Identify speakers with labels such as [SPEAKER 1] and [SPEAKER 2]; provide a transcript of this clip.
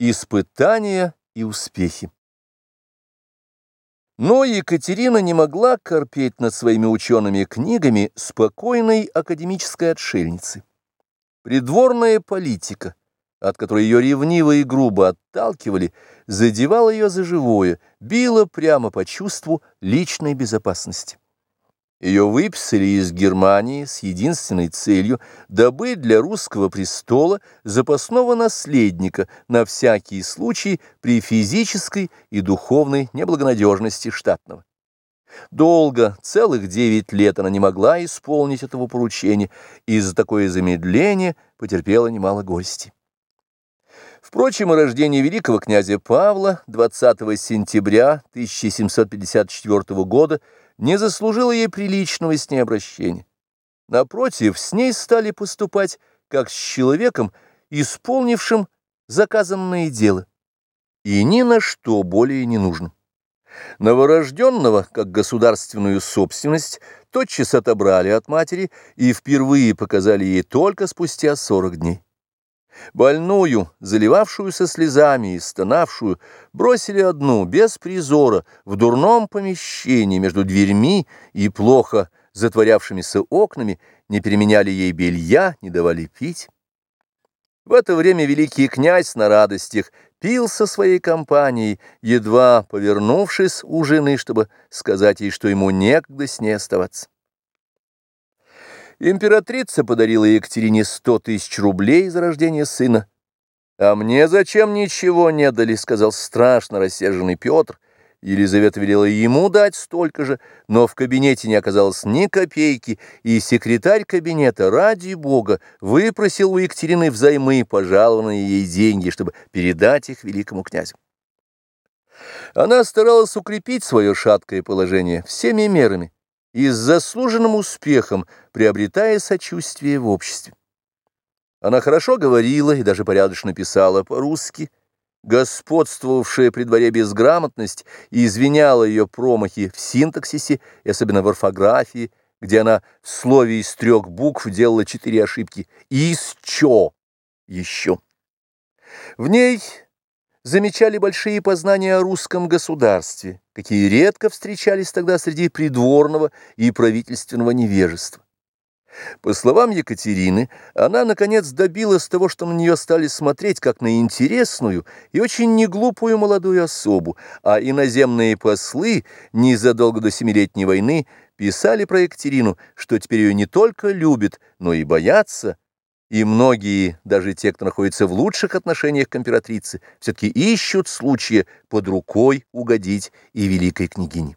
[SPEAKER 1] Испытания и успехи. Но Екатерина не могла корпеть над своими учеными книгами спокойной академической отшельницы. Придворная политика, от которой ее ревниво и грубо отталкивали, задевала ее за живое, била прямо по чувству личной безопасности. Ее выписали из Германии с единственной целью добыть для русского престола запасного наследника на всякий случай при физической и духовной неблагонадежности штатного. Долго, целых девять лет она не могла исполнить этого поручения, и за такое замедление потерпела немало гостей. Впрочем, о рождении великого князя Павла 20 сентября 1754 года не заслужила ей приличного с ней обращения. Напротив, с ней стали поступать как с человеком, исполнившим заказанное дело, и ни на что более не нужно. Новорожденного, как государственную собственность, тотчас отобрали от матери и впервые показали ей только спустя сорок дней. Больную, заливавшуюся слезами и стонавшую, бросили одну, без призора, в дурном помещении между дверьми и плохо затворявшимися окнами, не переменяли ей белья, не давали пить. В это время великий князь на радостях пил со своей компанией, едва повернувшись у жены, чтобы сказать ей, что ему некогда с ней оставаться. Императрица подарила Екатерине сто тысяч рублей за рождение сына. «А мне зачем ничего не дали?» — сказал страшно рассерженный Петр. Елизавета велела ему дать столько же, но в кабинете не оказалось ни копейки, и секретарь кабинета, ради бога, выпросил у Екатерины взаймы пожалованные ей деньги, чтобы передать их великому князю. Она старалась укрепить свое шаткое положение всеми мерами и с заслуженным успехом приобретая сочувствие в обществе. Она хорошо говорила и даже порядочно писала по-русски. Господствовавшая при дворе безграмотность извиняла ее промахи в синтаксисе и особенно в орфографии, где она в слове из трех букв делала четыре ошибки. «Из чё?» еще. В ней замечали большие познания о русском государстве, какие редко встречались тогда среди придворного и правительственного невежества. По словам Екатерины, она, наконец, добилась того, что на нее стали смотреть как на интересную и очень неглупую молодую особу, а иноземные послы незадолго до Семилетней войны писали про Екатерину, что теперь ее не только любят, но и боятся, и многие, даже те, кто находится в лучших отношениях к императрице, все-таки ищут случая под рукой угодить и великой княгине.